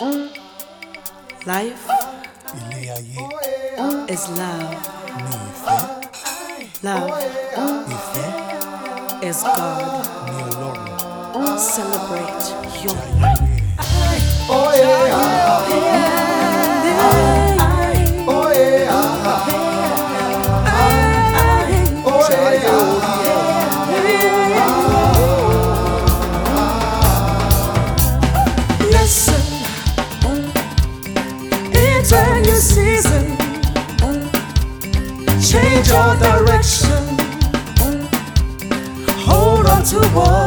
Life is love. Love is God. Celebrate your life. change your direction. Hold on to what.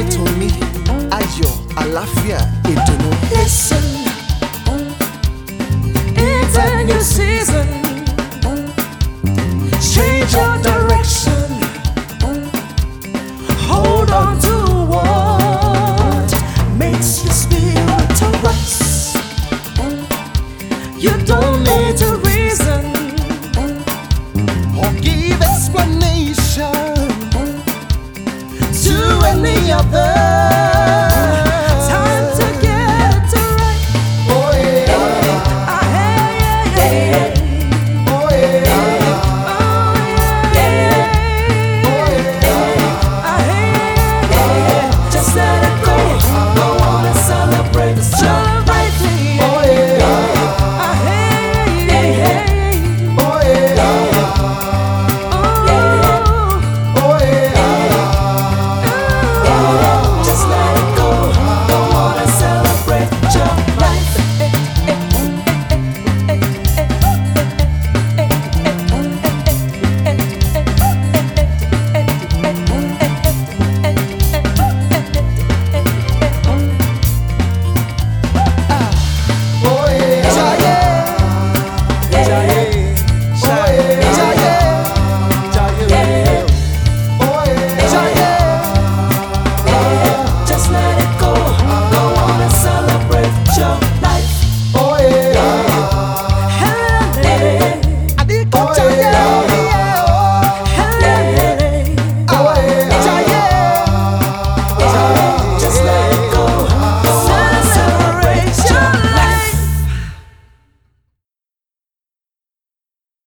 Adétòmí ayọ̀ àlàáfíà ìdùnnú. Listen, it's a new season. Change your direction. Hold on to what makes your spirit rise. You don't any other.